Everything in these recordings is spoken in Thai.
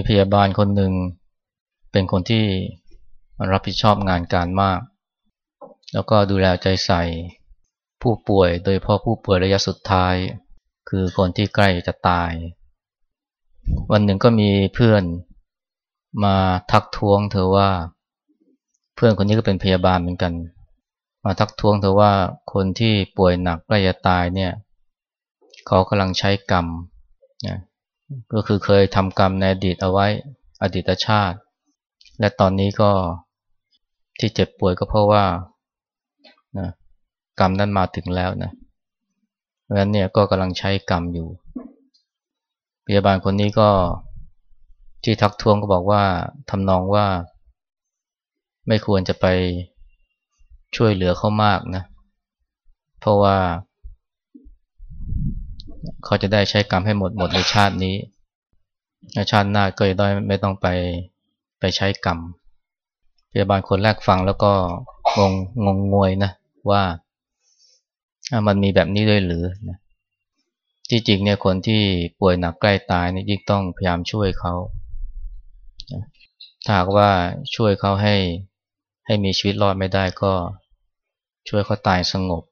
ีพยาบาลคนหนึ่ง เป็นคนที่รับผิดชอบงานการมาก แล้วก็ดูแลใจใส่ผู้ป่วย โดยเพาะผู้ป่วยระยะสุดท้าย คือคนที่ใกล้จะตาย วันหนึ่งก็มีเพื่อนมาทักท้วงเธอว่า เพื่อนคนนี้ก็เป็นพยาบาลเหมือนกัน มาทักท้วงเธอว่าคนที่ป่วยหนักใกล้จะตายเนี่ย เขากำลังใช้กรรมนะ ก็คือเคยทำกรรมในอดีตเอาไว้อดีตชาติ และตอนนี้ก็ที่เจ็บป่วยก็เพราะว่านะกรรมนั้นมาถึงแล้วนะเพราะฉะนั้นเนี่ยก็กำลังใช้กรรมอยู่ พยาบาลคนนี้ก็ที่ทักท้วงก็บอกว่าทำนองว่า ไม่ควรจะไปช่วยเหลือเขามากนะ เพราะว่า เขาจะได้ใช้กรรมให้หมดหมดในชาตินี้ชาติหน้าก็จะได้ไม่ต้องไปไปใช้กรรมพยาบาลคนแรกฟังแล้วก็งงงงงวยนะว่ามันมีแบบนี้ด้วยหรือนะที่จริงเนี่ยคนที่ป่วยหนักใกล้ตายนี่ยิ่งต้องพยายามช่วยเขาถ้าหากว่าช่วยเขาให้ให้มีชีวิตรอดไม่ได้ก็ช่วยเขาตายสงบ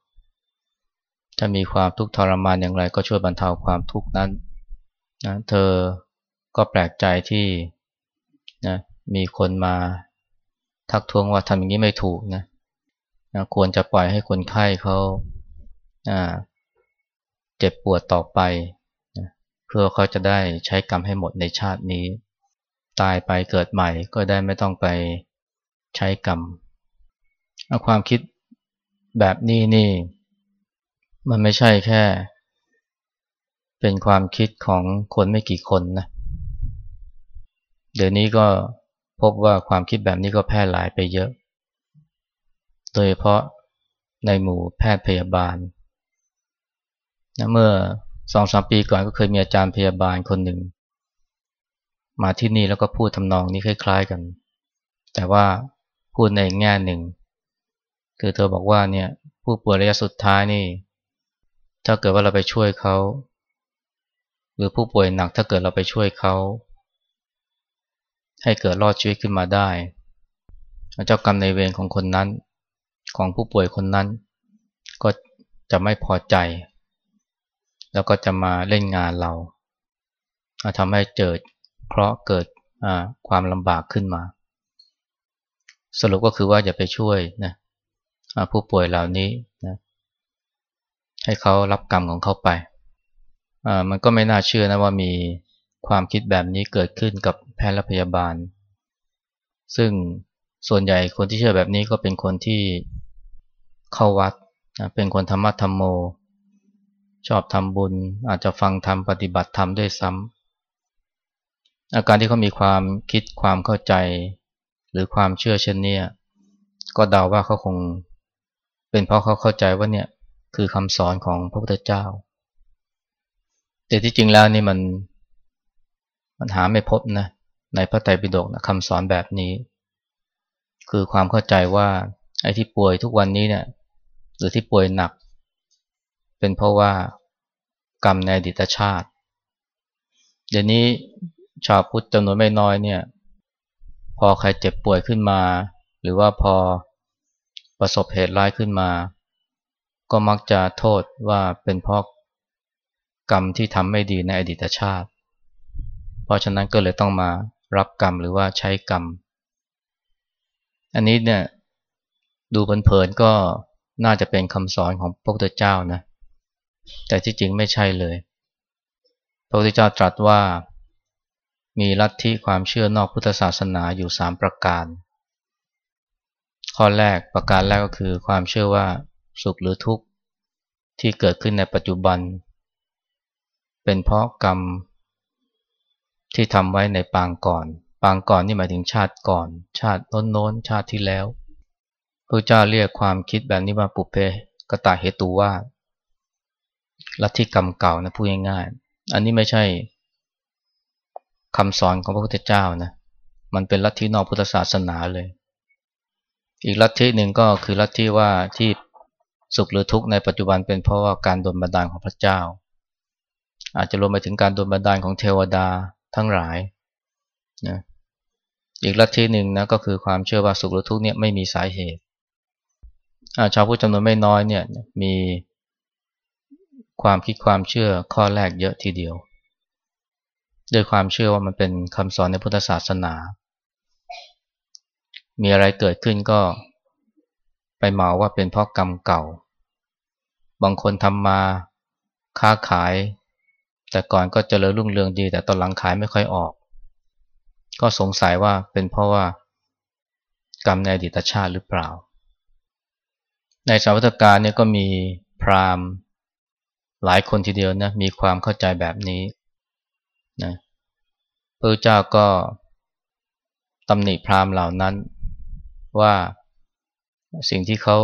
ถ้ามีความทุกข์ทรมานอย่างไร ก็ช่วยบรรเทาความทุกข์นั้นนะเธอก็แปลกใจที่นะมีคนมาทักท้วงว่าทำอย่างนี้ไม่ถูกนะนะควรจะปล่อยให้คนไข้เขาเจ็บปวดต่อไปนะเพื่อเขาจะได้ใช้กรรมให้หมดในชาตินี้ ตายไปเกิดใหม่ก็ได้ไม่ต้องไปใช้กรรมความคิดแบบนี้นี่ มันไม่ใช่แค่ เป็นความคิดของคนไม่กี่คนนะ เดี๋ยวนี้ก็พบว่าความคิดแบบนี้ก็แพร่หลายไปเยอะ โดยเฉพาะในหมู่แพทย์พยาบาลนะเมื่อสองสามปีก่อนก็เคยมีอาจารย์พยาบาลคนหนึ่ง มาที่นี่แล้วก็พูดทำนองนี้คล้าย ๆกัน แต่ว่าพูดในแง่หนึ่ง คือเธอบอกว่าเนี่ยผู้ป่วยระยะสุดท้ายนี่ ถ้าเกิดว่าเราไปช่วยเขา หรือผู้ป่วยหนักถ้าเกิดเราไปช่วยเขา ให้เกิดรอดชีวิตขึ้นมาได้ เจ้ากรรมในเวรของคนนั้น ของผู้ป่วยคนนั้น ก็จะไม่พอใจ แล้วก็จะมาเล่นงานเราทำให้เกิดเคราะห์เกิดความลำบากขึ้นมา สรุปก็คือว่าอย่าไปช่วยนะผู้ป่วยเหล่านี้ ให้เขารับกรรมของเขาไปอ่ามันก็ไม่น่าเชื่อนะว่ามีความคิดแบบนี้เกิดขึ้นกับแพทย์และพยาบาล ซึ่งส่วนใหญ่คนที่เชื่อแบบนี้ก็เป็นคนที่เข้าวัดนะเป็นคนธรรมะธรรมโม ชอบทำบุญ อาจจะฟังธรรมปฏิบัติธรรมด้วยซ้ำอาการที่เขามีความคิดความเข้าใจ หรือความเชื่อเช่นนี้ก็เดาว่าเขาคง เป็นเพราะเขาเข้าใจว่าเนี่ย คือคำสอนของพระพุทธเจ้า แต่ที่จริงแล้วนี่มันมันหาไม่พบนะในพระไตรปิฎกนะคำสอนแบบนี้ คือความเข้าใจว่าไอ้ที่ป่วยทุกวันนี้เนี่ยหรือที่ป่วยหนัก เป็นเพราะว่ากรรมในอดีตชาติ เดี๋ยวนี้ชาวพุทธจำนวนไม่น้อยเนี่ยพอใครเจ็บป่วยขึ้นมา หรือว่าพอประสบเหตุร้ายขึ้นมา ก็มักจะโทษว่าเป็นเพราะกรรมที่ทำไม่ดีในอดีตชาติ เพราะฉะนั้นก็เลยต้องมารับกรรมหรือว่าใช้กรรม อันนี้เนี่ยดูเพลินๆก็น่าจะเป็นคำสอนของพระพุทธเจ้านะ แต่ที่จริงไม่ใช่เลย พระพุทธเจ้าตรัสว่ามีลัทธิความเชื่อนอกพุทธศาสนาอยู่สามประการ ข้อแรกประการแรกก็คือความเชื่อว่า สุขหรือทุกข์ที่เกิดขึ้นในปัจจุบัน เป็นเพราะกรรมที่ทำไว้ในปางก่อน ปางก่อนนี่หมายถึงชาติก่อน ชาติโน้นๆชาติที่แล้วพระเจ้าเรียกความคิดแบบนี้ว่าปุเพกตาเหตุว่าลัทธิกรรมเก่านะพูดง่ายๆอันนี้ไม่ใช่คำสอนของพระพุทธเจ้านะมันเป็นลัทธินอกพุทธศาสนาเลย อีกลัทธิหนึ่งก็คือลัทธิว่าที่ สุขหรือทุกข์ในปัจจุบันเป็นเพราะว่าการโดนบันดาลของพระเจ้า อาจจะรวมไปถึงการโดนบันดาลของเทวดาทั้งหลายนะอีกลัทธิหนึ่งนะก็คือความเชื่อว่าสุขหรือทุกข์เนี่ยไม่มีสาเหตุชาวพุทธจำนวนไม่น้อยเนี่ยมีความคิดความเชื่อข้อแรกเยอะทีเดียวด้วยความเชื่อว่ามันเป็นคำสอนในพุทธศาสนา มีอะไรเกิดขึ้นก็ ไปเหมาว่าเป็นเพราะกรรมเก่า บางคนทำมาค้าขาย แต่ก่อนก็เจริญรุ่งเรืองดี แต่ตอนหลังขายไม่ค่อยออก ก็สงสัยว่าเป็นเพราะว่ากรรมในอดีตชาติหรือเปล่า ในสาวัตการเนี่ยก็มีพราหมณ์หลายคนทีเดียวนะมีความเข้าใจแบบนี้นะพระเจ้าก็ตำหนิพราหมณ์เหล่านั้นว่า สิ่งที่เขา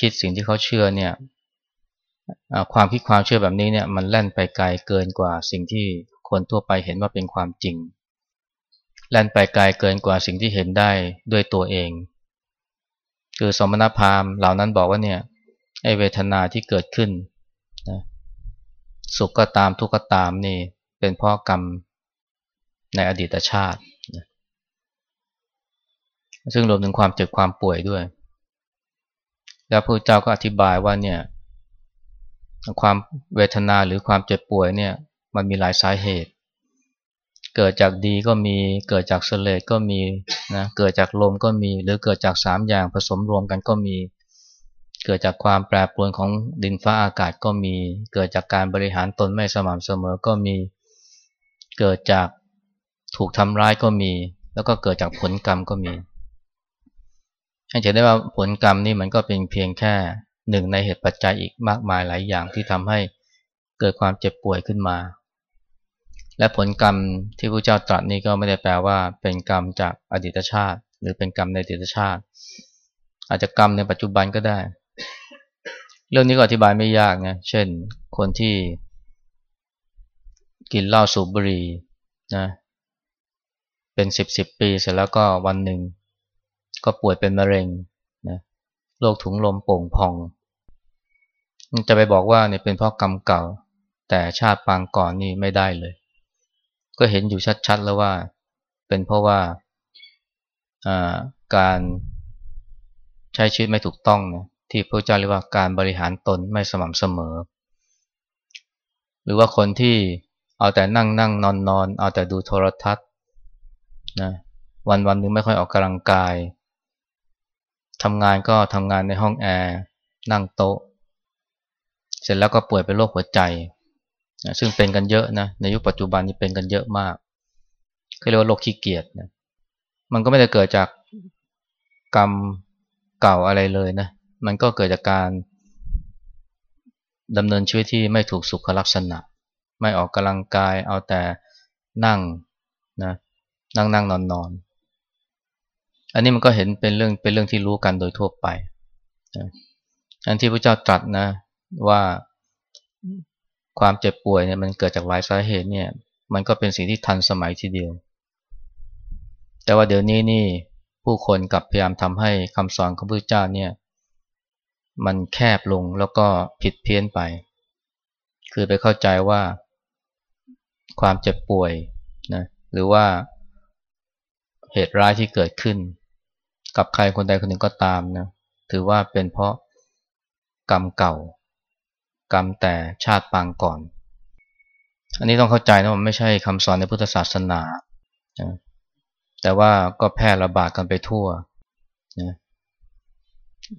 คิดสิ่งที่เขาเชื่อเนี่ยความคิดความเชื่อแบบนี้เนี่ยมันแล่นไปไกลเกินกว่าสิ่งที่คนทั่วไปเห็นว่าเป็นความจริง แล่นไปไกลเกินกว่าสิ่งที่เห็นได้ด้วยตัวเอง คือสมณพราหมณ์เหล่านั้นบอกว่าเนี่ยไอเวทนาที่เกิดขึ้นนะสุขก็ตามทุกข์ก็ตามนี่เป็นเพราะกรรมในอดีตชาติ ซึ่งรวมถึงความเจ็บความป่วยด้วย แล้วพระเจ้าก็อธิบายว่าเนี่ยความเวทนาหรือความเจ็บป่วยเนี่ยมันมีหลายสาเหตุ เกิดจากดีก็มีเกิดจากเสลดก็มีนะเกิดจากลมก็มีหรือเกิดจากสามอย่างผสมรวมกันก็มี เกิดจากความแปรปรวนของดินฟ้าอากาศก็มี เกิดจากการบริหารตนไม่สม่ำเสมอก็มี เกิดจากถูกทำร้ายก็มี แล้วก็เกิดจากผลกรรมก็มี ให้เห็นได้ว่าผลกรรมนี่มันก็เป็นเพียงแค่หนึ่งในเหตุปัจจัยอีกมากมายหลายอย่างที่ทำให้เกิดความเจ็บป่วยขึ้นมา และผลกรรมที่พระเจ้าตรัสนี้ก็ไม่ได้แปลว่าเป็นกรรมจากอดีตชาติ หรือเป็นกรรมในอดีตชาติ อาจจะกรรมในปัจจุบันก็ได้ เรื่องนี้ก็อธิบายไม่ยากนะเช่น คนที่กินเหล้าสูบบุหรี่นะเป็นสิบสิบปีเสร็จแล้วก็วันหนึ่ง ก็ป่วยเป็นมะเร็งนะโรคถุงลมโป่งพอง จะไปบอกว่าเนี่ยเป็นเพราะกรรมเก่า แต่ชาติปางก่อนนี่ไม่ได้เลย ก็เห็นอยู่ชัดๆแล้วว่า เป็นเพราะว่าการใช้ชีวิตไม่ถูกต้องนะที่พระเจ้าเรียกว่าการบริหารตนไม่สม่ำเสมอ หรือว่าคนที่เอาแต่นั่งนั่งนอนนอนเอาแต่ดูโทรทัศน์นะวันวันนึงไม่ค่อยออกกำลังกาย ทำงานก็ทำงานในห้องแอร์นั่งโต๊ะ เสร็จแล้วก็ป่วยเป็นโรคหัวใจนะซึ่งเป็นกันเยอะนะในยุคปัจจุบันนี้เป็นกันเยอะมากเขาเรียกว่าโรคขี้เกียจนะมันก็ไม่ได้เกิดจากกรรมเก่าอะไรเลยนะมันก็เกิดจากการดำเนินชีวิตที่ไม่ถูกสุขลักษณะ ไม่ออกกำลังกายเอาแต่นั่งนะนั่งนั่งนอนนอน อันนี้มันก็เห็นเป็นเรื่องเป็นเรื่องที่รู้กันโดยทั่วไปอันที่พระเจ้าตรัสนะว่าความเจ็บป่วยเนี่ยมันเกิดจากหลายสาเหตุเนี่ย มันก็เป็นสิ่งที่ทันสมัยทีเดียว แต่ว่าเดี๋ยวนี้นี่ผู้คนกลับพยายามทำให้คำสอนของพระเจ้าเนี่ย มันแคบลงแล้วก็ผิดเพี้ยนไป คือไปเข้าใจว่าความเจ็บป่วยนะหรือว่าเหตุร้ายที่เกิดขึ้น กับใครคนใดคนหนึ่งก็ตามนะถือว่าเป็นเพราะกรรมเก่า กรรมแต่ชาติปางก่อน อันนี้ต้องเข้าใจนะว่าไม่ใช่คำสอนในพุทธศาสนาแต่ว่าก็แพร่ระบาดกันไปทั่วนะ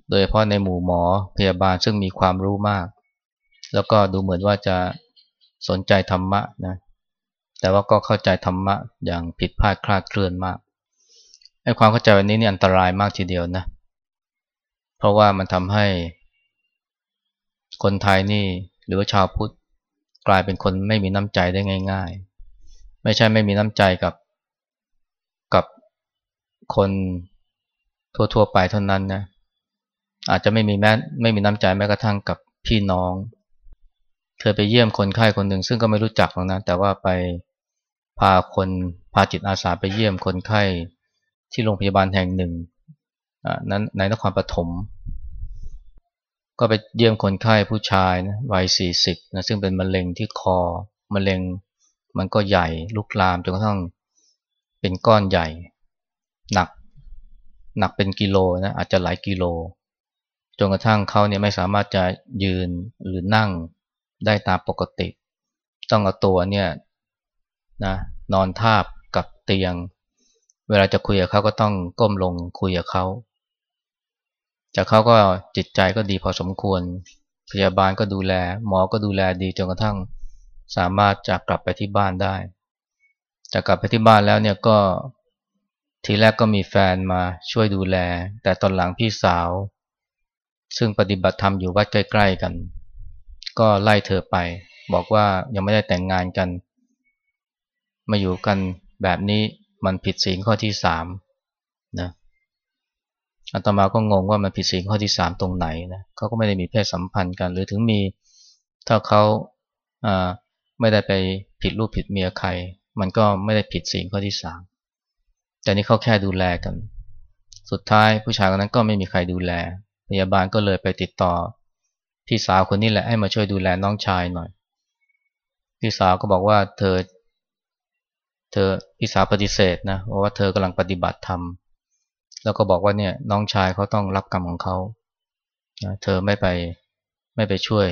โดยเฉพาะในหมู่หมอพยาบาลซึ่งมีความรู้มาก แล้วก็ดูเหมือนว่าจะสนใจธรรมะนะแต่ว่าก็เข้าใจธรรมะอย่างผิดพลาดคลาดเคลื่อนมาก ไอ้ความเข้าใจวันนี้นี่อันตรายมากทีเดียวนะ เพราะว่ามันทำให้ คนไทยนี่หรือว่าชาวพุทธกลายเป็นคนไม่มีน้ำใจได้ง่าย ๆ ไม่ใช่ไม่มีน้ำใจกับกับคนทั่วๆไปเท่านั้นนะ อาจจะไม่มีแม้ไม่มีน้ำใจแม้กระทั่งกับพี่น้อง เคยไปเยี่ยมคนไข้คนหนึ่งซึ่งก็ไม่รู้จักหรอกนะ แต่ว่าไปพาคนพาจิตอาสาไปเยี่ยมคนไข้ ที่โรงพยาบาลแห่งหนึ่งนั้นในนครปฐมก็ไปเยี่ยมคนไข้ผู้ชายนะวัยสี่สิบนะซึ่งเป็นมะเร็งที่คอมะเร็งมันก็ใหญ่ลุกลามจนกระทั่งเป็นก้อนใหญ่ หนักหนักเป็นกิโลนะอาจจะหลายกิโลจนกระทั่งเขาเนี่ยไม่สามารถจะยืนหรือนั่งได้ตามปกติ ต้องเอาตัวเนี่ยนะนอนทาบกับเตียง เวลาจะคุยกับเขาก็ต้องก้มลงคุยกับเขาจากเขาก็จิตใจก็ดีพอสมควร พยาบาลก็ดูแล หมอก็ดูแลดีจนกระทั่งสามารถจะกลับไปที่บ้านได้จะกลับไปที่บ้านแล้วเนี่ยก็ทีแรกก็มีแฟนมาช่วยดูแล แต่ตอนหลังพี่สาว ซึ่งปฏิบัติธรรมอยู่วัดใกล้ๆกัน ก็ไล่เธอไป บอกว่ายังไม่ได้แต่งงานกัน มาอยู่กันแบบนี้ มันผิดศีลข้อที่สามนะอาตมาก็งงว่ามันผิดศีลข้อที่สามตรงไหนนะเขาก็ไม่ได้มีเพศสัมพันธ์กัน หรือถึงมีถ้าเขาไม่ได้ไปผิดรูปผิดเมียใคร มันก็ไม่ได้ผิดศีลข้อที่สามแต่นี่เขาแค่ดูแลกัน สุดท้ายผู้ชายคนนั้นก็ไม่มีใครดูแล พยาบาลก็เลยไปติดต่อ พี่สาวคนนี้แหละให้มาช่วยดูแลน้องชายหน่อย พี่สาวก็บอกว่าเธอ เธอพี่สาวปฏิเสธนะว่าเธอกำลังปฏิบัติธรรมแล้วก็บอกว่าเนี่ยน้องชายเขาต้องรับกรรมของเขาเธอไม่ไปไม่ไปช่วย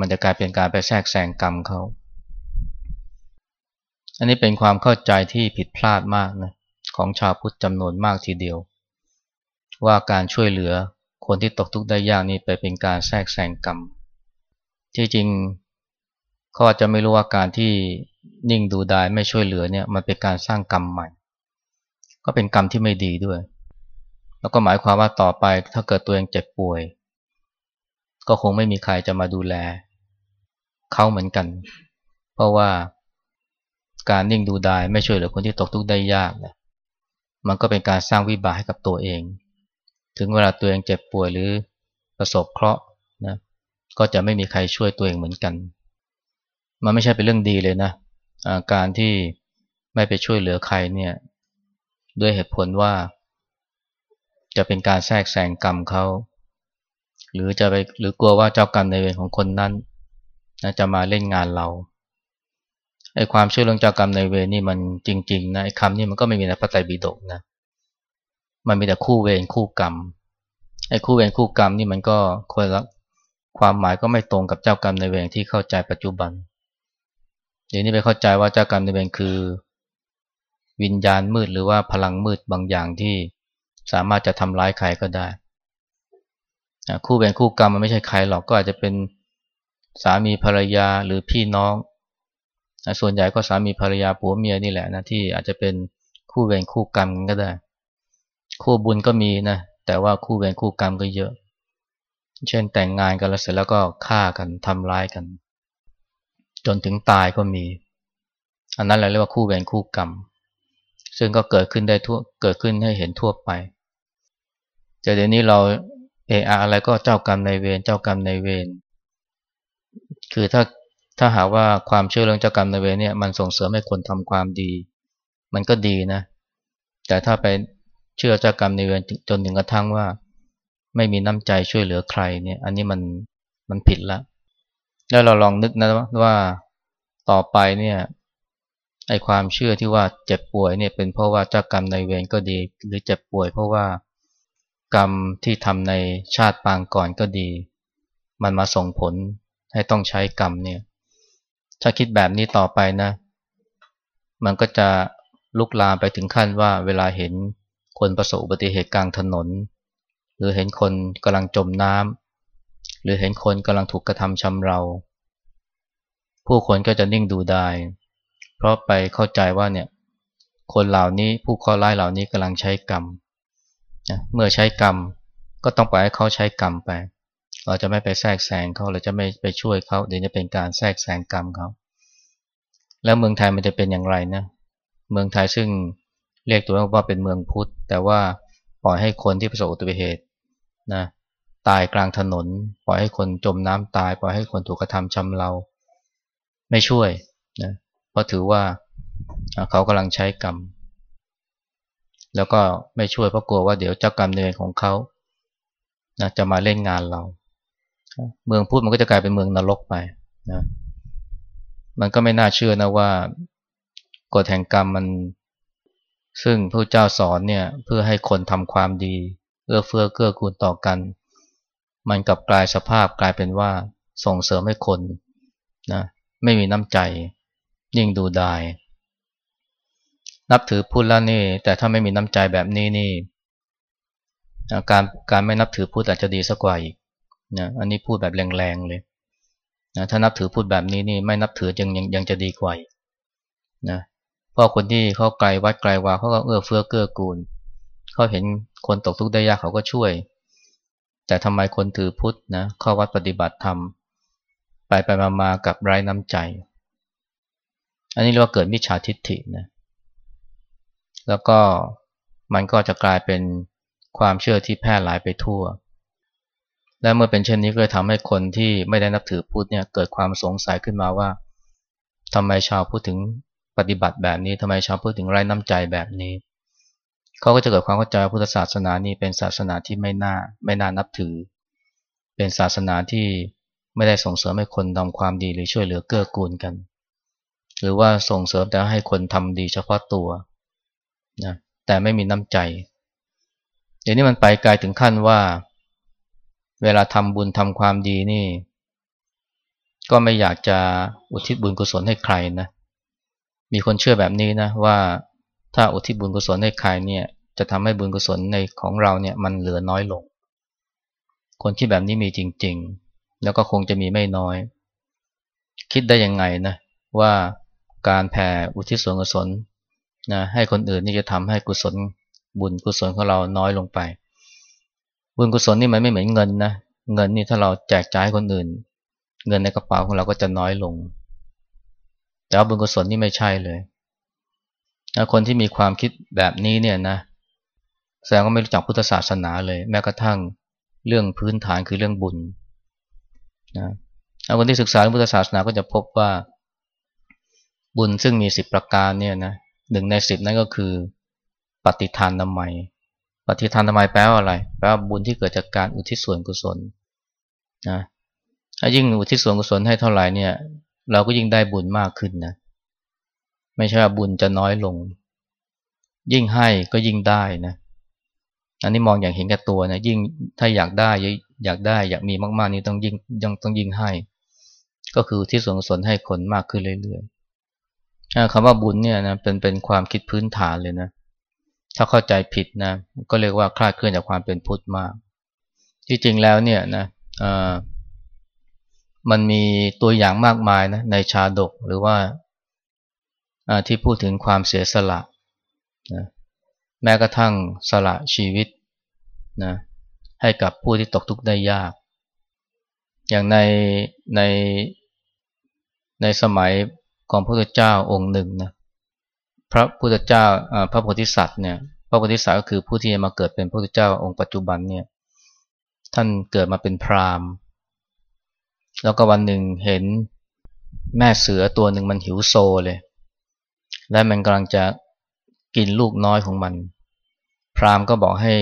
มันจะกลายเป็นการไปแทรกแซงกรรมเขาอันนี้เป็นความเข้าใจที่ผิดพลาดมากนะของชาวพุทธจำนวนมากทีเดียว ว่าการช่วยเหลือคนที่ตกทุกข์ได้ยากนี่ไปเป็นการแทรกแซงกรรม ที่จริงเขาอาจจะไม่รู้ว่าการที่ นิ่งดูดายไม่ช่วยเหลือเนี่ยมันเป็นการสร้างกรรมใหม่ ก็เป็นกรรมที่ไม่ดีด้วย แล้วก็หมายความว่าต่อไปถ้าเกิดตัวเองเจ็บป่วย ก็คงไม่มีใครจะมาดูแลเขาเหมือนกัน เพราะว่าการนิ่งดูดายไม่ช่วยเหลือคนที่ตกทุกข์ได้ยากนะมันก็เป็นการสร้างวิบากให้กับตัวเอง ถึงเวลาตัวเองเจ็บป่วยหรือประสบเคราะห์นะก็จะไม่มีใครช่วยตัวเองเหมือนกัน มันไม่ใช่เป็นเรื่องดีเลยนะ การที่ไม่ไปช่วยเหลือใครเนี่ยด้วยเหตุผลว่า จะเป็นการแทรกแซงกรรมเขาหรือจะไปหรือกลัวว่าเจ้ากรรมในเวรของคนนั้นนะจะมาเล่นงานเราไอ้ความชื่อเรื่องเจ้ากรรมในเวรนี่มันจริงๆนะไอ้คำนี้มันก็ไม่มีในพระไตรปิฎกนะมันมีแต่คู่เวรคู่กรรมไอ้คู่เวรคู่กรรมนี่มันก็คนละความหมายก็ไม่ตรงกับเจ้ากรรมในเวรที่เข้าใจปัจจุบันเเดี๋ยวนี้ไปเข้าใจว่าเจ้ากรรมในเวรคือ วิญญาณมืดหรือว่าพลังมืดบางอย่างที่สามารถจะทำร้ายใครก็ได้ คู่เป็นคู่กรรมมันไม่ใช่ใครหรอกก็อาจจะเป็นสามีภรรยาหรือพี่น้อง ส่วนใหญ่ก็สามีภรรยาผัวเมียนี่แหละนะที่อาจจะเป็นคู่เวรคู่กรรมก็ได้ คู่บุญก็มีนะแต่ว่าคู่เวรคู่กรรมก็เยอะ เช่นแต่งงานกันแล้วเสร็จแล้วก็ฆ่ากันทำร้ายกัน จนถึงตายก็มี อันนั้นเราเรียกว่าคู่เวรคู่กรรม ซึ่งก็เกิดขึ้นได้ทั่วเกิดขึ้นให้เห็นทั่วไปแต่เดี๋ยวนี้เราเอออะไรก็เจ้ากรรมในเวรเจ้ากรรมในเวรคือถ้าถ้าหาว่าความเชื่อเรื่องเจ้ากรรมในเวรเนี่ยมันส่งเสริมให้คนทำความดี มันก็ดีนะ แต่ถ้าไปเชื่อเจ้ากรรมในเวรจนถึงกระทั่งว่า ไม่มีน้ำใจช่วยเหลือใครเนี่ย อันนี้มันมันผิดละ แล้วเราลองนึกนะว่าต่อไปเนี่ยไอความเชื่อที่ว่าเจ็บป่วยเนี่ยเป็นเพราะว่าเจ้ากรรมในเวรก็ดี หรือเจ็บป่วยเพราะว่ากรรมที่ทำในชาติปางก่อนก็ดี มันมาส่งผลให้ต้องใช้กรรมเนี่ยถ้าคิดแบบนี้ต่อไปนะ มันก็จะลุกลามไปถึงขั้นว่าเวลาเห็นคนประสบอุบัติเหตุกลางถนน หรือเห็นคนกำลังจมน้ำ หรือเห็นคนกำลังถูกกระทำชำเรา ผู้คนก็จะนิ่งดูได้เพราะไปเข้าใจว่าเนี่ยคนเหล่านี้ผู้ข้อร้ายเหล่านี้กำลังใช้กรรมนะเมื่อใช้กรรมก็ต้องปล่อยให้เขาใช้กรรมไป เราจะไม่ไปแทรกแซงเขาเราจะไม่ไปช่วยเขาเดี๋ยวจะเป็นการแทรกแซงกรรมเขาแล้วเมืองไทยมันจะเป็นอย่างไรนะเมืองไทยซึ่งเรียกตัวว่าเป็นเมืองพุทธ แต่ว่าปล่อยให้คนที่ประสบอุบัติเหตุนะ ตายกลางถนน ปล่อยให้คนจมน้ำตาย ปล่อยให้คนถูกกระทำชำเรา ไม่ช่วยนะเพราะถือว่าเขากำลังใช้กรรม แล้วก็ไม่ช่วยเพราะกลัวว่าเดี๋ยวเจ้ากรรมเนรของเขานะจะมาเล่นงานเรา เมืองพูดมันก็จะกลายเป็นเมืองนรกไปนะมันก็ไม่น่าเชื่อนะว่ากฎแห่งกรรมมัน ซึ่งพระเจ้าสอนเนี่ยเพื่อให้คนทำความดี เอื้อเฟื้อเกื้อกูลต่อกัน มันกลับกลายสภาพกลายเป็นว่าส่งเสริมให้คนนะไม่มีน้ำใจ ยิ่งดูดาย นับถือพุทธแล้วนี่ แต่ถ้าไม่มีน้ำใจแบบนี้นี่การการไม่นับถือพุทธอาจจะดีสักกว่าอีกนะอันนี้พูดแบบแรงๆเลยนะถ้านับถือพุทธแบบนี้นี่ไม่นับถือยังยังยังจะดีกว่านะเพราะคนที่เขาไกลวัดไกลวาเขาก็เอื้อเฟื้อเกื้อกูลเขาเห็นคนตกทุกข์ได้ยากเขาก็ช่วย แต่ทำไมคนถือพุทธนะเข้าวัดปฏิบัติธรรม ไปไปมามากับไร้น้ำใจ อันนี้เรียกว่าเกิดมิจฉาทิฏฐินะแล้วก็มันก็จะกลายเป็นความเชื่อที่แพร่หลายไปทั่ว และเมื่อเป็นเช่นนี้ก็ทำให้คนที่ไม่ได้นับถือพุทธเนี่ยเกิดความสงสัยขึ้นมาว่าทำไมชาวพุทธถึงปฏิบัติแบบนี้ทำไมชาวพุทธถึงไร้น้ำใจแบบนี้ เขาก็จะเกิดความเข้าใจว่าพุทธศาสนานี้เป็นศาสนาที่ไม่น่าไม่น่านับถือ เป็นศาสนาที่ไม่ได้ส่งเสริมให้คนทำความดีหรือช่วยเหลือเกื้อกูลกัน หรือว่าส่งเสริมแต่ให้คนทำดีเฉพาะตัวนะแต่ไม่มีน้ำใจเดี๋ยวนี้มันไปไกลถึงขั้นว่า เวลาทำบุญทำความดีนี่ ก็ไม่อยากจะอุทิศบุญกุศลให้ใครนะ มีคนเชื่อแบบนี้นะว่า ถ้าอุทิศบุญกุศลให้ใครเนี่ยจะทำให้บุญกุศลในของเราเนี่ยมันเหลือน้อยลง คนที่แบบนี้มีจริง ๆ แล้วก็คงจะมีไม่น้อย คิดได้ยังไงนะว่าการแผ่อุทิศส่วนกุศลนะให้คนอื่นนี่จะทำให้กุศลบุญกุศลของเราน้อยลงไป บุญกุศลนี่มันไม่เหมือนเงินนะเงินนี่ถ้าเราแจกจ่ายคนอื่น เงินในกระเป๋าของเราก็จะน้อยลง แต่ว่าบุญกุศลนี่ไม่ใช่เลย คนที่มีความคิดแบบนี้เนี่ยนะแสดงว่าไม่รู้จักพุทธศาสนาเลย แม้กระทั่งเรื่องพื้นฐานคือเรื่องบุญนะคนที่ศึกษาพุทธศาสนาก็จะพบว่า บุญซึ่งมีสิบประการเนี่ยนะหนึ่งในสิบนั่นก็คือ ปฏิทานนามัย ปฏิทานนามัยแปลว่าอะไรแปลว่าบุญที่เกิดจากการอุทิศส่วนกุศลนะถ้ายิ่งอุทิศส่วนกุศลให้เท่าไหร่เนี่ย เราก็ยิ่งได้บุญมากขึ้นนะ ไม่ใช่ว่าบุญจะน้อยลง ยิ่งให้ก็ยิ่งได้นะอันนี้มองอย่างเห็นแก่ตัวนะยิ่งถ้าอยากได้อยากได้อยากมีมาก ๆ นี่ต้องยิ่งยังต้องยิ่งให้ ก็คือที่ส่วนกุศลให้คนมากขึ้นเรื่อยๆคำว่าบุญเนี่ยนะเป็นเป็นความคิดพื้นฐานเลยนะถ้าเข้าใจผิดนะก็เรียกว่าคลาดเคลื่อนจากความเป็นพุทธมาก ที่จริงแล้วเนี่ยนะมันมีตัวอย่างมากมายนะในชาดกหรือว่า ที่พูดถึงความเสียสละนะแม้กระทั่งสละชีวิตนะให้กับผู้ที่ตกทุกข์ได้ยาก อย่างในในในสมัยของพระพุทธเจ้าองค์หนึ่งนะพระพุทธเจ้าพระโพธิสัตว์เนี่ยพระโพธิสัตว์ก็คือผู้ที่มาเกิดเป็นพระพุทธเจ้าองค์ปัจจุบันเนี่ยท่านเกิดมาเป็นพราหมณ์ แล้วก็วันหนึ่งเห็นแม่เสือตัวหนึ่งมันหิวโซเลย และมันกำลังจะกินลูกน้อยของมัน พราหมณ์ก็บอกให้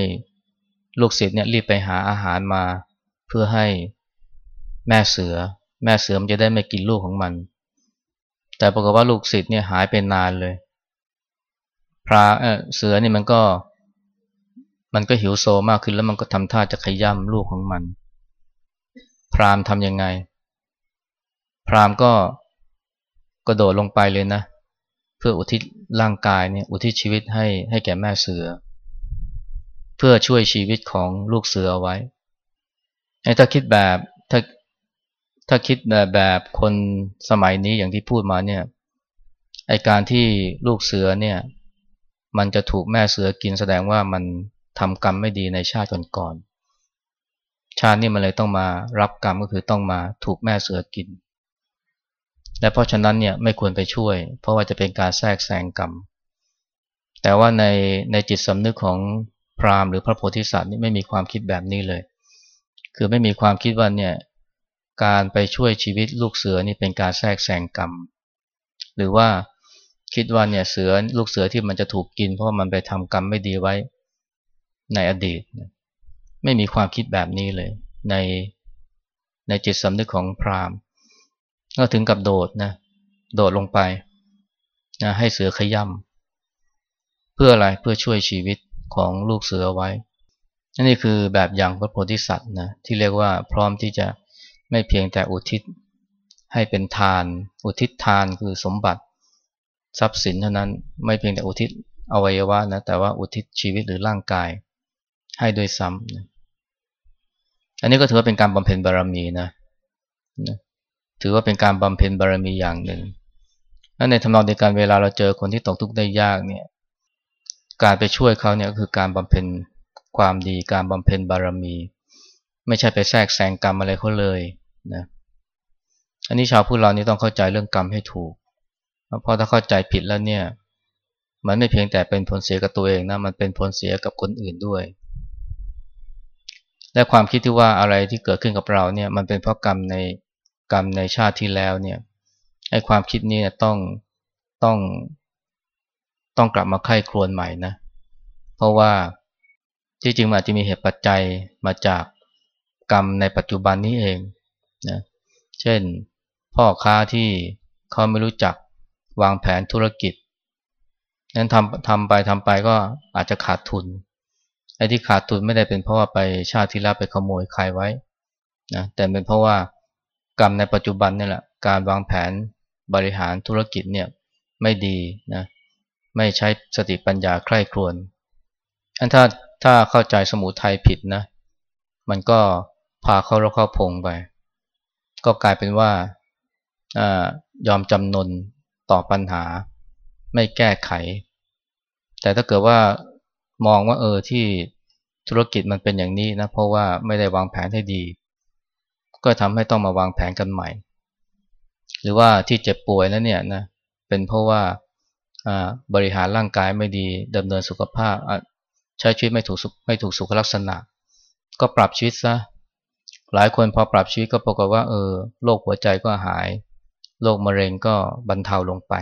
ลูกศิษย์เนี่ยรีบไปหาอาหารมา เพื่อให้แม่เสือ แม่เสือมันจะได้ไม่กินลูกของมัน แต่ปรากฏว่าลูกศิษย์เนี่ยหายไปนานเลย พระเสือนี่มันก็ มันก็หิวโซมากขึ้นแล้วมันก็ทำท่าจะขย่ำลูกของมัน พรามทำยังไง พรามก็กระโดดลงไปเลยนะเพื่ออุทิศร่างกายเนี่ยอุทิศชีวิตให้ให้แก่แม่เสือ เพื่อช่วยชีวิตของลูกเสือเอาไว้ไอ้ถ้าคิดแบบถ้าถ้าคิดแบบแบบคนสมัยนี้อย่างที่พูดมาเนี่ยไอการที่ลูกเสือเนี่ย มันจะถูกแม่เสือกินแสดงว่ามันทำกรรมไม่ดีในชาติก่อนๆชาตินี้มันเลยต้องมารับกรรมก็คือต้องมาถูกแม่เสือกิน และเพราะฉะนั้นเนี่ยไม่ควรไปช่วย เพราะว่าจะเป็นการแทรกแซงกรรม แต่ว่าในในจิตสำนึกของพราหมณ์หรือพระโพธิสัตว์นี่ไม่มีความคิดแบบนี้เลย คือไม่มีความคิดว่าเนี่ยการไปช่วยชีวิตลูกเสือนี่เป็นการแทรกแซงกรรม หรือว่าคิดว่าเนี่ยเสือลูกเสือที่มันจะถูกกิน เพราะมันไปทำกรรมไม่ดีไว้ในอดีต ไม่มีความคิดแบบนี้เลย ในในจิตสำนึกของพราหมณ์ ก็ถึงกับโดดนะโดดลงไปนะให้เสือขย่เพื่ออะไรเพื่อช่วยชีวิตของลูกเสือไว้นี่คือแบบอย่างพระโพธิสัตว์นะที่เรียกว่าพร้อมที่จะไม่เพียงแต่อุทิศให้เป็นทาน อุทิศทานคือสมบัติทรัพย์สินเท่านั้นไม่เพียงแต่อุทิศอวัยวะนะแต่ว่าอุทิศชีวิตหรือร่างกายให้ด้วยซ้ำนะอันนี้ก็ถือว่าเป็นการบำเพ็ญบารมีนะ ถือว่าเป็นการบำเพ็ญบารมีอย่างหนึ่งและในทำนองเดียวกันเวลาเราเจอคนที่ตกทุกข์ได้ยากเนี่ย การไปช่วยเขาเนี่ยก็คือการบำเพ็ญความดี การบำเพ็ญบารมี ไม่ใช่ไปแทรกแซงกรรมอะไรเขาเลยนะอันนี้ชาวพุทธเรานี่ต้องเข้าใจเรื่องกรรมให้ถูก เพราะถ้าเข้าใจผิดแล้วเนี่ย มันไม่เพียงแต่เป็นผลเสียกับตัวเองนะ มันเป็นผลเสียกับคนอื่นด้วย และความคิดที่ว่าอะไรที่เกิดขึ้นกับเราเนี่ย มันเป็นเพราะกรรมใน กรรมในชาติที่แล้วเนี่ยไอ้ความคิดนี้ต้องต้องต้องกลับมาไข้ครวนใหม่นะเพราะว่าที่จริงมันอาจจะมีเหตุปัจจัยมาจากกรรมในปัจจุบันนี้เองนะเช่นพ่อค้าที่เขาไม่รู้จักวางแผนธุรกิจนั้นทำทำไปทำไปก็อาจจะขาดทุนไอ้ที่ขาดทุนไม่ได้เป็นเพราะว่าไปชาติที่แล้วไปขโมยใครไว้นะแต่เป็นเพราะว่า กรรมในปัจจุบันนี่แหละการวางแผนบริหารธุรกิจเนี่ยไม่ดีนะไม่ใช้สติปัญญาใคร่ครวญอันถ้าถ้าเข้าใจสมุทัยผิดนะ มันก็พาเขาเราเข้าพงไป ก็กลายเป็นว่ายอมจำนนต่อปัญหา ไม่แก้ไข แต่ถ้าเกิดว่ามองว่าเออที่ธุรกิจมันเป็นอย่างนี้นะ เพราะว่าไม่ได้วางแผนให้ดี ก็ทำให้ต้องมาวางแผนกันใหม่ หรือว่าที่เจ็บป่วยแล้วเนี่ยนะเป็นเพราะว่าบริหารร่างกายไม่ดีดำเนินสุขภาพใช้ชีวิตไม่ถูกไม่ถูกสุขลักษณะ ก็ปรับชีวิตซะหลายคนพอปรับชีวิตก็ปรากฏว่าเออโรคหัวใจก็หายโรคมะเร็งก็บรรเทาลงไป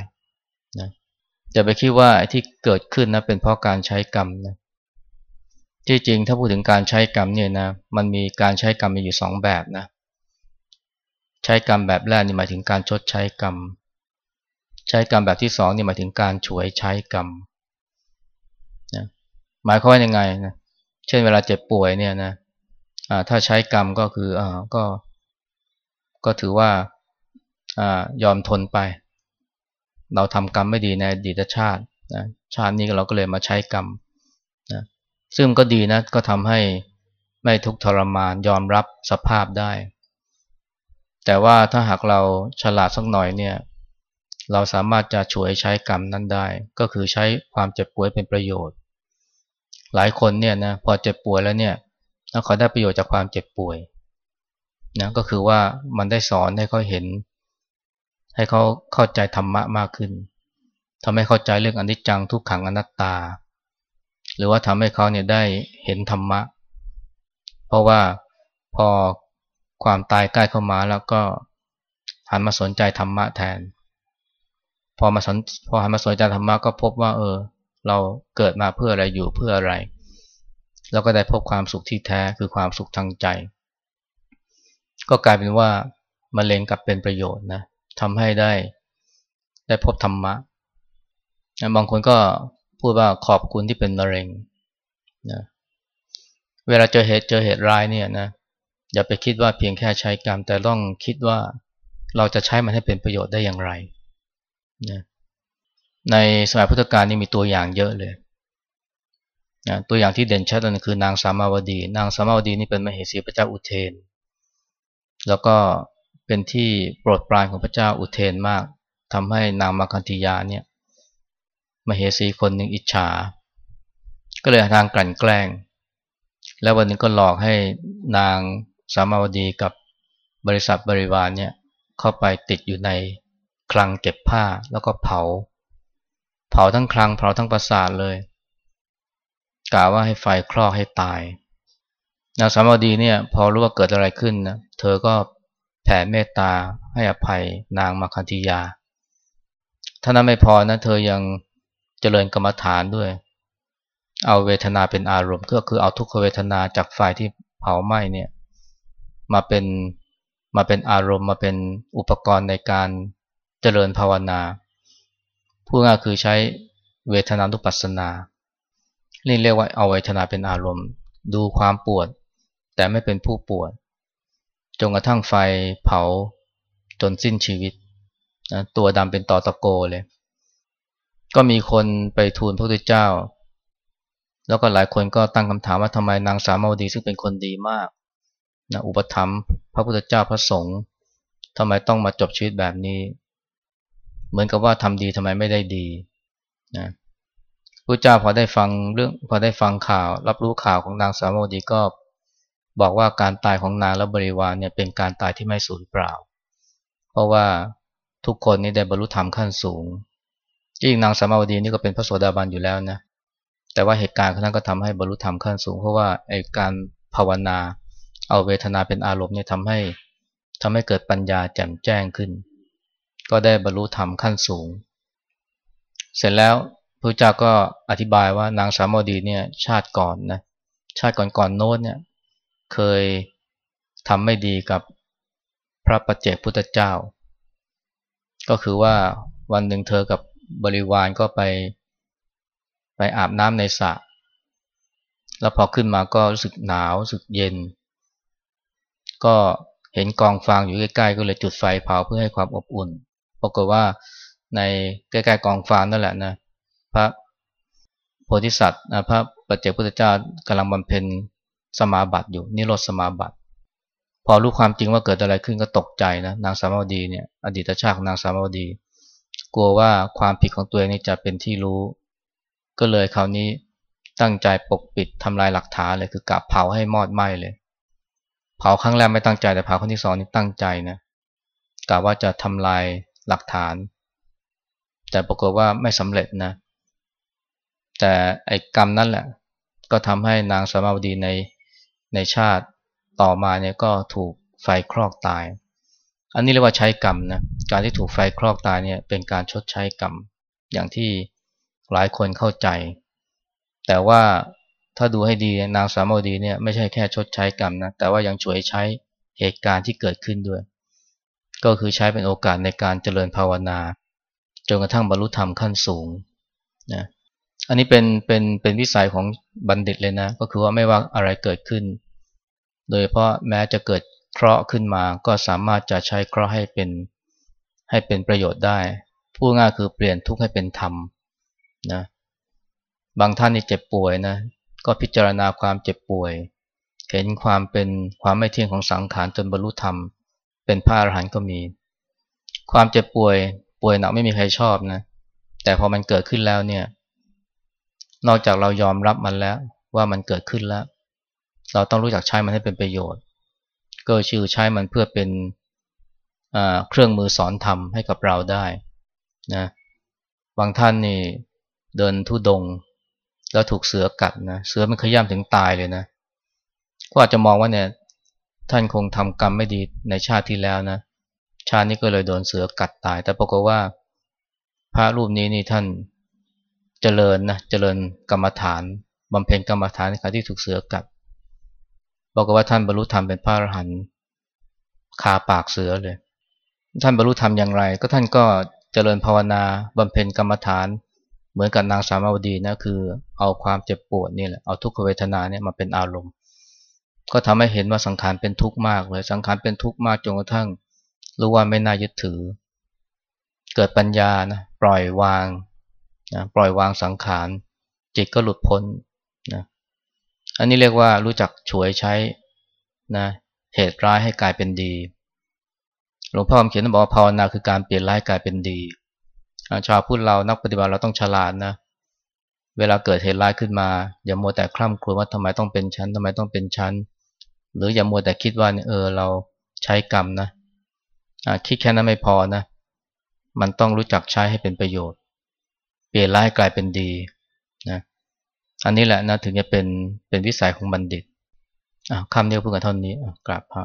นะจะไปคิดว่าที่เกิดขึ้นนะเป็นเพราะการใช้กรรมนะที่จริงถ้าพูดถึงการใช้กรรมเนี่ยนะมันมีการใช้กรรมมีอยู่สองแบบนะ ใช้กรรมแบบแรกนี่หมายถึงการชดใช้กรรม ใช้กรรมแบบที่สองนี่หมายถึงการฉวยใช้กรรมนะหมายความว่ายังไงนะเช่นเวลาเจ็บป่วยเนี่ยนะถ้าใช้กรรมก็คืออก็ ก็ถือว่าอยอมทนไป เราทำกรรมไม่ดีในอดีตชาตินะชาตินี้เราก็เลยมาใช้กรรมนะซึ่งก็ดีนะก็ทำให้ไม่ทุกทรมานยอมรับสภาพได้ แต่ว่าถ้าหากเราฉลาดสักหน่อยเนี่ย เราสามารถจะช่วยใช้กรรมนั้นได้ ก็คือใช้ความเจ็บป่วยเป็นประโยชน์ หลายคนเนี่ยนะพอเจ็บป่วยแล้วเนี่ยเขาได้ประโยชน์จากความเจ็บป่วยนะก็คือว่ามันได้สอนให้เขาเห็น ให้เขาเข้าใจธรรมะมากขึ้นทำให้เข้าใจเรื่องอนิจจังทุกขังอนัตตา หรือว่าทำให้เขาเนี่ยได้เห็นธรรมะ เพราะว่าพอ ความตายใกล้เข้ามาแล้วก็หันมาสนใจธรรมะแทน พอมาสนพอหันมาสนใจธรรมะก็พบว่า เออ เราเกิดมาเพื่ออะไรอยู่เพื่ออะไร แล้วก็ได้พบความสุขที่แท้คือความสุขทางใจ ก็กลายเป็นว่ามะเร็งกลับเป็นประโยชน์นะทำให้ได้ได้พบธรรมะบางคนก็พูดว่าขอบคุณที่เป็นมะเร็งนะเวลาเจอเหตุเจอเหตุร้ายเนี่ยนะ อย่าไปคิดว่าเพียงแค่ใช้กรรมแต่ต้องคิดว่าเราจะใช้มันให้เป็นประโยชน์ได้อย่างไรนะในสมัยพุทธกาลนี่มีตัวอย่างเยอะเลยนะตัวอย่างที่เด่นชัดนั่นคือนางสามาวดี นางสามาวดีนี่เป็นมเหสีพระเจ้าอุเทน แล้วก็เป็นที่โปรดปรานของพระเจ้าอุเทนมากทำให้นางมาคันธียาเนี่ยมเหสีคนหนึ่งอิจฉา ก็เลยทางกลั่นแกล้ง แล้ววันนึงก็หลอกให้นาง สามาวดีกับบริษัทบริวารเนี่ยเข้าไปติดอยู่ในคลังเก็บผ้าแล้วก็เผา เผาทั้งคลังเผาทั้งปราสาทเลยกล่าวว่าให้ไฟคลอกให้ตายนางสามาวดีเนี่ยพอรู้ว่าเกิดอะไรขึ้นนะเธอก็แผ่เมตตาให้อภัยนางมาคันธียาถ้านั้นไม่พอนะเธอยังเจริญกรรมฐานด้วย เอาเวทนาเป็นอารมณ์ก็คือเอาทุกขเวทนาจากไฟที่เผาไหม้เนี่ย มาเป็นมาเป็นอารมณ์ มาเป็นอุปกรณ์ในการเจริญภาวนาผู้ง่ายคือใช้เวทนานุปัสสนา นี่เรียกว่าเอาเวทนาเป็นอารมณ์ ดูความปวด แต่ไม่เป็นผู้ปวด จนกระทั่งไฟเผาจนสิ้นชีวิตนะตัวดำเป็นตอตะโกเลย ก็มีคนไปทูลพระพุทธเจ้า แล้วก็หลายคนก็ตั้งคำถามว่าทำไมนางสามาวดีซึ่งเป็นคนดีมาก นะอุปถัมภ์พระพุทธเจ้าพระสงฆ์ทำไมต้องมาจบชีวิตแบบนี้ เหมือนกับว่าทำดีทำไมไม่ได้ดีนะพระเจ้าพอได้ฟังเรื่องพอได้ฟังข่าว รับรู้ข่าวของนางสามาวดีก็บอกว่าการตายของนางและบริวารเนี่ยเป็นการตายที่ไม่สูญเปล่า เพราะว่าทุกคนนี่ได้บรรลุธรรมขั้นสูงจริงนางสามาวดีนี่ก็เป็นพระโสดาบันอยู่แล้วนะแต่ว่าเหตุการณ์ครั้งนั้นก็ทำให้บรรลุธรรมขั้นสูง เพราะว่าไอ้การภาวนา เอาเวทนาเป็นอารมณ์เนี่ยทำให้ทำให้เกิดปัญญาแจ่มแจ้งขึ้น ก็ได้บรรลุธรรมขั้นสูง เสร็จแล้วพระเจ้าก็อธิบายว่านางสามาวดีเนี่ยชาติก่อนนะชาติก่อนก่อนโน้นเนี่ยเคยทำไม่ดีกับพระปัจเจกพุทธเจ้า ก็คือว่าวันหนึ่งเธอกับบริวารก็ไป ไปอาบน้ำในสระแล้วพอขึ้นมาก็รู้สึกหนาวรู้สึกเย็น ก็เห็นกองฟางอยู่ใกล้ๆ ก็เลยจุดไฟเผาเพื่อให้ความอบอุ่น ปรากฏว่าในใกล้ๆกองฟางนั่นแหละนะ พระโพธิสัตว์นะพระปัจเจกพุทธเจ้ากำลังบำเพ็ญสมาบัติอยู่นิโรธสมาบัติ พอรู้ความจริงว่าเกิดอะไรขึ้นก็ตกใจนะนางสามาวดีเนี่ยอดีตชาติของนางสามาวดี กลัวว่าความผิดของตัวเองนี่จะเป็นที่รู้ ก็เลยคราวนี้ตั้งใจปกปิดทำลายหลักฐานเลยคือกะเผาให้มอดไหม้เลย เผาครั้งแรกไม่ตั้งใจแต่เผาครั้งที่สองนี่ตั้งใจนะกะว่าจะทำลายหลักฐาน แต่ปรากฏว่าไม่สำเร็จนะ แต่ไอ้กรรมนั่นแหละ ก็ทำให้นางสามาวดีในในชาติต่อมาเนี่ยก็ถูกไฟคลอกตาย อันนี้เรียกว่าใช้กรรมนะ การที่ถูกไฟคลอกตายเนี่ยเป็นการชดใช้กรรมอย่างที่หลายคนเข้าใจ แต่ว่า ถ้าดูให้ดีนางสามวดีเนี่ยไม่ใช่แค่ชดใช้กรรมนะแต่ว่ายังช่วยใช้เหตุการณ์ที่เกิดขึ้นด้วย ก็คือใช้เป็นโอกาสในการเจริญภาวนาจนกระทั่งบรรลุธรรมขั้นสูงนะอันนี้เป็นเป็นเป็นวิสัยของบัณฑิตเลยนะ ก็คือว่าไม่ว่าอะไรเกิดขึ้น โดยเพราะแม้จะเกิดเคราะห์ขึ้นมา ก็สามารถจะใช้เคราะห์ให้เป็นให้เป็นประโยชน์ได้พูดง่ายคือเปลี่ยนทุกข์ให้เป็นธรรมนะบางท่านนี่เจ็บป่วยนะ ก็พิจารณาความเจ็บป่วย เห็นความเป็นความไม่เที่ยงของสังขารจนบรรลุธรรม เป็นพระอรหันต์ก็มี ความเจ็บป่วยป่วยหนักไม่มีใครชอบนะ แต่พอมันเกิดขึ้นแล้วเนี่ย นอกจากเรายอมรับมันแล้วว่ามันเกิดขึ้นแล้ว เราต้องรู้จักใช้มันให้เป็นประโยชน์ ก็ชื่อใช้มันเพื่อเป็นเครื่องมือสอนธรรมให้กับเราได้นะ บางท่านนี่เดินทุดง แล้วถูกเสือกัดนะเสือมันขย้ำถึงตายเลยนะก็อาจจะมองว่าเนี่ยท่านคงทำกรรมไม่ดีในชาติที่แล้วนะ ชาตินี้ก็เลยโดนเสือกัดตาย แต่ปรากฏว่า พระรูปนี้นี่ท่านเจริญนะเจริญกรรมฐานบำเพ็ญกรรมฐานในขณะที่ถูกเสือกัดบอกว่าท่านบรรลุธรรมเป็นพระอรหันต์คาปากเสือเลย ท่านบรรลุธรรมอย่างไร ก็ท่านก็เจริญภาวนาบำเพ็ญกรรมฐาน เหมือนกับนางสามาวดีนะคือเอาความเจ็บปวดนี่แหละเอาทุกขเวทนาเนี่ยมาเป็นอารมณ์ ก็ทำให้เห็นว่าสังขารเป็นทุกข์มากเลยสังขารเป็นทุกข์มากจนกระทั่งรู้ว่าไม่น่ายึดถือ เกิดปัญญานะปล่อยวางนะปล่อยวางสังขารจิตก็หลุดพ้นนะอันนี้เรียกว่ารู้จักฉวยใช้นะเหตุร้ายให้กลายเป็นดี หลวงพ่อเขียนบอกว่าภาวนาคือการเปลี่ยนร้ายกลายเป็นดี ชาวพุทธเรานักปฏิบัติเราต้องฉลาดนะเวลาเกิดเหตุร้ายขึ้นมา อย่ามัวแต่คร่ำครวญว่าทำไมต้องเป็นชั้นทำไมต้องเป็นชั้น หรืออย่ามัวแต่คิดว่าเออเราใช้กรรมนะคิดแค่นั้นไม่พอนะมันต้องรู้จักใช้ให้เป็นประโยชน์ เปลี่ยนร้ายกลายเป็นดีนะอันนี้แหละนะถึงจะเป็นเป็นวิสัยของบัณฑิตคำนี้พูดกันเท่านี้กราบพระ